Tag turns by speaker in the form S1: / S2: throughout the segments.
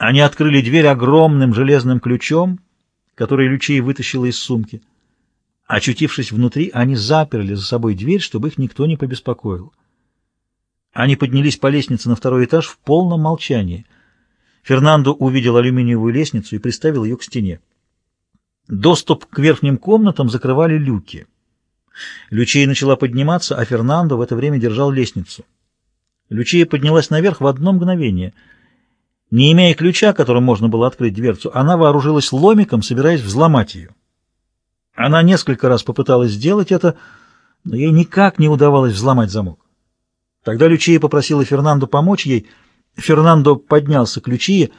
S1: Они открыли дверь огромным железным ключом, который Лючия вытащила из сумки. Очутившись внутри, они заперли за собой дверь, чтобы их никто не побеспокоил. Они поднялись по лестнице на второй этаж в полном молчании. Фернандо увидел алюминиевую лестницу и приставил ее к стене. Доступ к верхним комнатам закрывали люки. Лючия начала подниматься, а Фернандо в это время держал лестницу. Лючия поднялась наверх в одно мгновение. Не имея ключа, которым можно было открыть дверцу, она вооружилась ломиком, собираясь взломать ее. Она несколько раз попыталась сделать это, но ей никак не удавалось взломать замок. Тогда Лючия попросила Фернандо помочь ей. Фернандо поднялся к Лючии,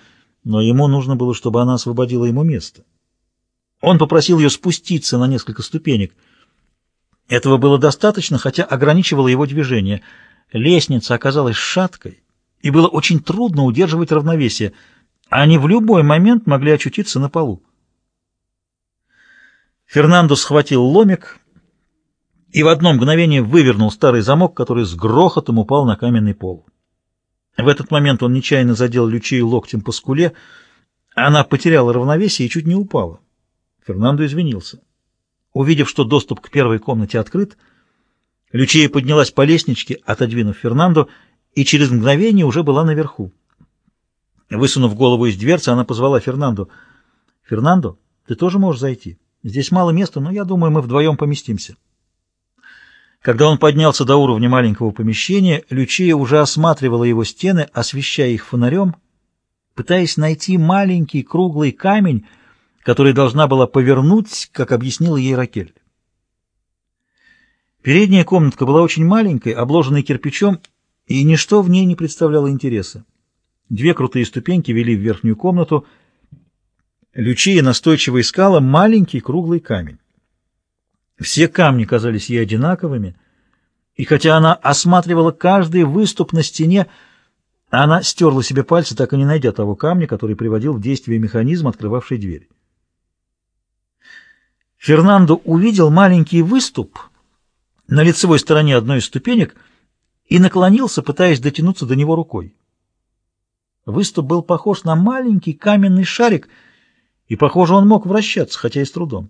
S1: но ему нужно было, чтобы она освободила ему место. Он попросил ее спуститься на несколько ступенек. Этого было достаточно, хотя ограничивало его движение. Лестница оказалась шаткой, и было очень трудно удерживать равновесие. Они в любой момент могли очутиться на полу. Фернандо схватил ломик и в одно мгновение вывернул старый замок, который с грохотом упал на каменный пол. В этот момент он нечаянно задел Лючию локтем по скуле, она потеряла равновесие и чуть не упала. Фернандо извинился. Увидев, что доступ к первой комнате открыт, Лючия поднялась по лестничке, отодвинув Фернандо, и через мгновение уже была наверху. Высунув голову из дверцы, она позвала Фернандо. «Фернандо, ты тоже можешь зайти? Здесь мало места, но я думаю, мы вдвоем поместимся». Когда он поднялся до уровня маленького помещения, Лючия уже осматривала его стены, освещая их фонарем, пытаясь найти маленький круглый камень, который должна была повернуть, как объяснила ей Ракель. Передняя комнатка была очень маленькой, обложенной кирпичом, и ничто в ней не представляло интереса. Две крутые ступеньки вели в верхнюю комнату. Лючия настойчиво искала маленький круглый камень. Все камни казались ей одинаковыми, и хотя она осматривала каждый выступ на стене, она стерла себе пальцы, так и не найдя того камня, который приводил в действие механизм, открывавший дверь. Фернандо увидел маленький выступ на лицевой стороне одной из ступенек и наклонился, пытаясь дотянуться до него рукой. Выступ был похож на маленький каменный шарик, и, похоже, он мог вращаться, хотя и с трудом.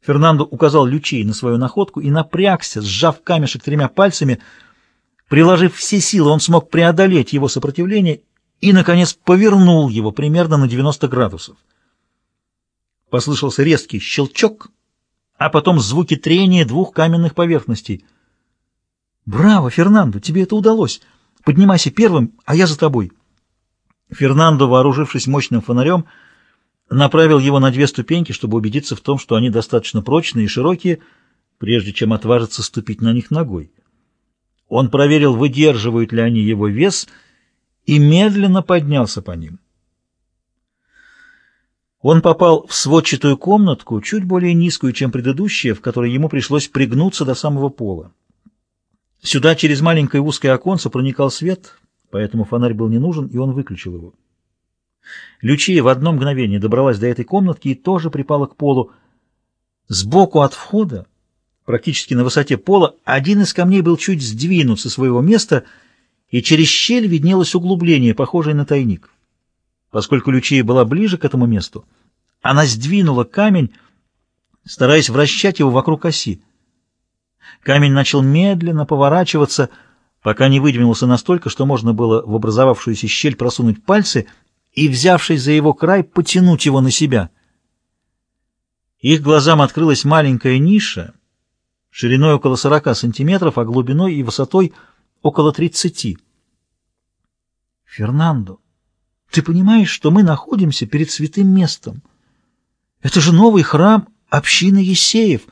S1: Фернандо указал лючей на свою находку и напрягся, сжав камешек тремя пальцами. Приложив все силы, он смог преодолеть его сопротивление и, наконец, повернул его примерно на 90 градусов. Послышался резкий щелчок, а потом звуки трения двух каменных поверхностей. «Браво, Фернандо, тебе это удалось! Поднимайся первым, а я за тобой!» Фернандо, вооружившись мощным фонарем, направил его на две ступеньки, чтобы убедиться в том, что они достаточно прочные и широкие, прежде чем отважиться ступить на них ногой. Он проверил, выдерживают ли они его вес, и медленно поднялся по ним. Он попал в сводчатую комнатку, чуть более низкую, чем предыдущая, в которой ему пришлось пригнуться до самого пола. Сюда через маленькое узкое оконце проникал свет, поэтому фонарь был не нужен, и он выключил его. Лючия в одно мгновение добралась до этой комнатки и тоже припала к полу. Сбоку от входа, практически на высоте пола, один из камней был чуть сдвинут со своего места, и через щель виднелось углубление, похожее на тайник. Поскольку Лючия была ближе к этому месту, она сдвинула камень, стараясь вращать его вокруг оси. Камень начал медленно поворачиваться, пока не выдвинулся настолько, что можно было в образовавшуюся щель просунуть пальцы и, взявшись за его край, потянуть его на себя. Их глазам открылась маленькая ниша, шириной около 40 сантиметров, а глубиной и высотой около 30. «Фернандо!» Ты понимаешь, что мы находимся перед святым местом? Это же новый храм общины Есеев.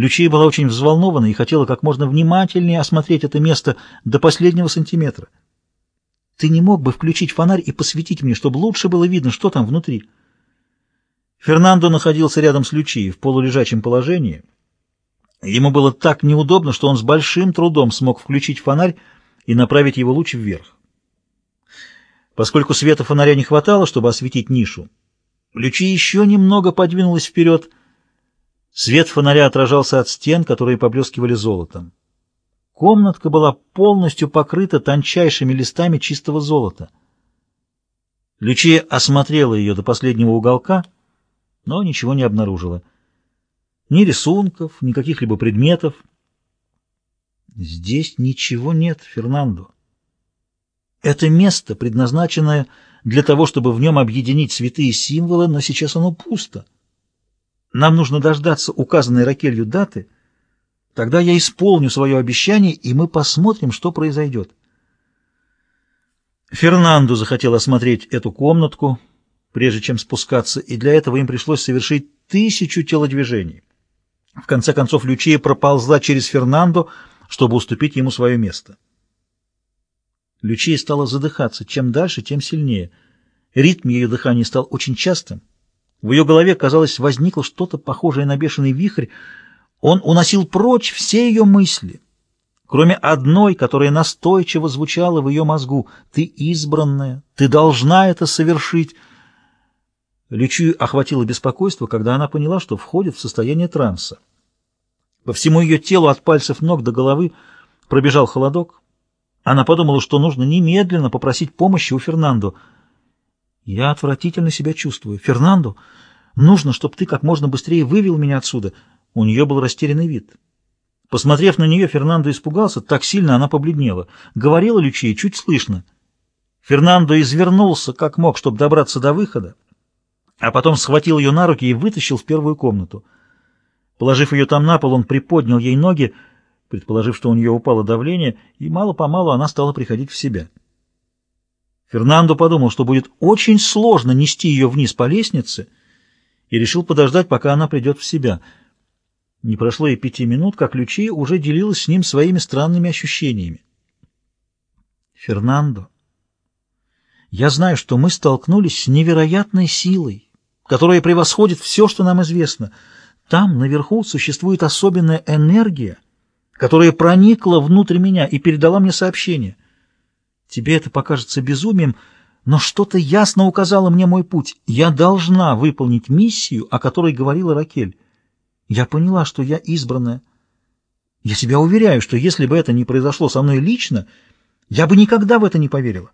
S1: Лючия была очень взволнована и хотела как можно внимательнее осмотреть это место до последнего сантиметра. Ты не мог бы включить фонарь и посветить мне, чтобы лучше было видно, что там внутри? Фернандо находился рядом с Лючией в полулежачем положении. Ему было так неудобно, что он с большим трудом смог включить фонарь и направить его луч вверх. Поскольку света фонаря не хватало, чтобы осветить нишу, Лючи еще немного подвинулась вперед. Свет фонаря отражался от стен, которые поблескивали золотом. Комнатка была полностью покрыта тончайшими листами чистого золота. Лючия осмотрела ее до последнего уголка, но ничего не обнаружила. Ни рисунков, ни каких-либо предметов. Здесь ничего нет, Фернандо. Это место, предназначенное для того, чтобы в нем объединить святые символы, но сейчас оно пусто. Нам нужно дождаться указанной Ракелью даты, тогда я исполню свое обещание, и мы посмотрим, что произойдет. Фернанду захотел осмотреть эту комнатку, прежде чем спускаться, и для этого им пришлось совершить тысячу телодвижений. В конце концов, Лючия проползла через Фернанду, чтобы уступить ему свое место. Лючия стала задыхаться. Чем дальше, тем сильнее. Ритм ее дыхания стал очень частым. В ее голове, казалось, возникло что-то похожее на бешеный вихрь. Он уносил прочь все ее мысли, кроме одной, которая настойчиво звучала в ее мозгу. «Ты избранная, ты должна это совершить». Лючию охватило беспокойство, когда она поняла, что входит в состояние транса. По всему ее телу от пальцев ног до головы пробежал холодок. Она подумала, что нужно немедленно попросить помощи у Фернандо. «Я отвратительно себя чувствую. Фернандо, нужно, чтобы ты как можно быстрее вывел меня отсюда». У нее был растерянный вид. Посмотрев на нее, Фернандо испугался, так сильно она побледнела. Говорила Лючия чуть слышно. Фернандо извернулся, как мог, чтобы добраться до выхода, а потом схватил ее на руки и вытащил в первую комнату. Положив ее там на пол, он приподнял ей ноги, предположив, что у нее упало давление, и мало-помалу она стала приходить в себя. Фернандо подумал, что будет очень сложно нести ее вниз по лестнице, и решил подождать, пока она придет в себя. Не прошло и пяти минут, как Лючия уже делилась с ним своими странными ощущениями. «Фернандо, я знаю, что мы столкнулись с невероятной силой, которая превосходит все, что нам известно. Там, наверху, существует особенная энергия — которая проникла внутрь меня и передала мне сообщение. Тебе это покажется безумием, но что-то ясно указало мне мой путь. Я должна выполнить миссию, о которой говорила Ракель. Я поняла, что я избранная. Я себя уверяю, что если бы это не произошло со мной лично, я бы никогда в это не поверила.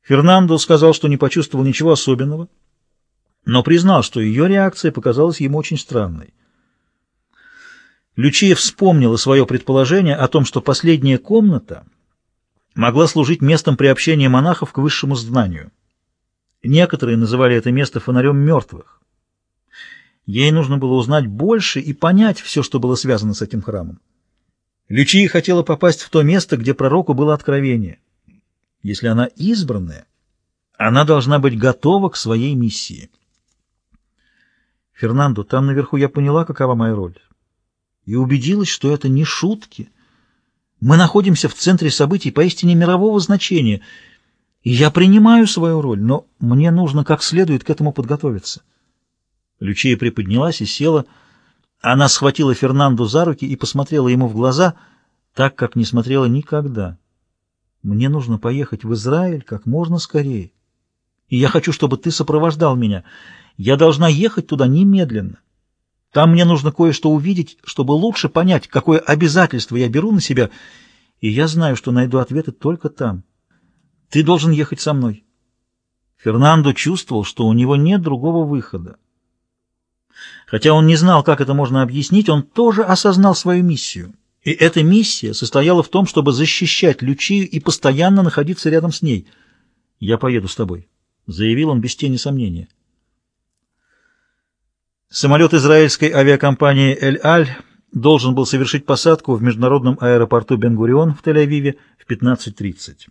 S1: Фернандо сказал, что не почувствовал ничего особенного, но признал, что ее реакция показалась ему очень странной. Лючия вспомнила свое предположение о том, что последняя комната могла служить местом приобщения монахов к высшему знанию. Некоторые называли это место фонарем мертвых. Ей нужно было узнать больше и понять все, что было связано с этим храмом. Лючия хотела попасть в то место, где пророку было откровение. Если она избранная, она должна быть готова к своей миссии. Фернандо, там наверху я поняла, какова моя роль и убедилась, что это не шутки. Мы находимся в центре событий поистине мирового значения, и я принимаю свою роль, но мне нужно как следует к этому подготовиться. Лючия приподнялась и села. Она схватила Фернанду за руки и посмотрела ему в глаза, так, как не смотрела никогда. «Мне нужно поехать в Израиль как можно скорее, и я хочу, чтобы ты сопровождал меня. Я должна ехать туда немедленно». Там мне нужно кое-что увидеть, чтобы лучше понять, какое обязательство я беру на себя, и я знаю, что найду ответы только там. Ты должен ехать со мной. Фернандо чувствовал, что у него нет другого выхода. Хотя он не знал, как это можно объяснить, он тоже осознал свою миссию. И эта миссия состояла в том, чтобы защищать Лючию и постоянно находиться рядом с ней. «Я поеду с тобой», — заявил он без тени сомнения. Самолет израильской авиакомпании «Эль-Аль» должен был совершить посадку в международном аэропорту Бен-Гурион в Тель-Авиве в 15.30.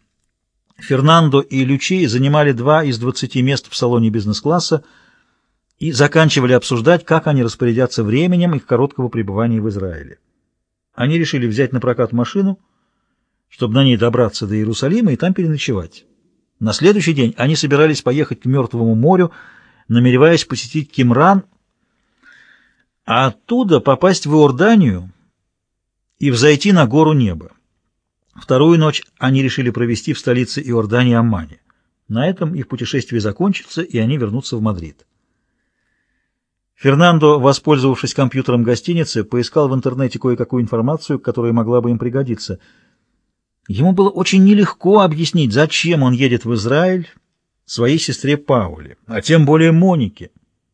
S1: Фернандо и Лючи занимали два из 20 мест в салоне бизнес-класса и заканчивали обсуждать, как они распорядятся временем их короткого пребывания в Израиле. Они решили взять на прокат машину, чтобы на ней добраться до Иерусалима и там переночевать. На следующий день они собирались поехать к Мертвому морю, намереваясь посетить Кумран – а оттуда попасть в Иорданию и взойти на гору Небо. Вторую ночь они решили провести в столице Иордании Аммане. На этом их путешествие закончится, и они вернутся в Мадрид. Фернандо, воспользовавшись компьютером гостиницы, поискал в интернете кое-какую информацию, которая могла бы им пригодиться. Ему было очень нелегко объяснить, зачем он едет в Израиль своей сестре Пауле, а тем более Монике.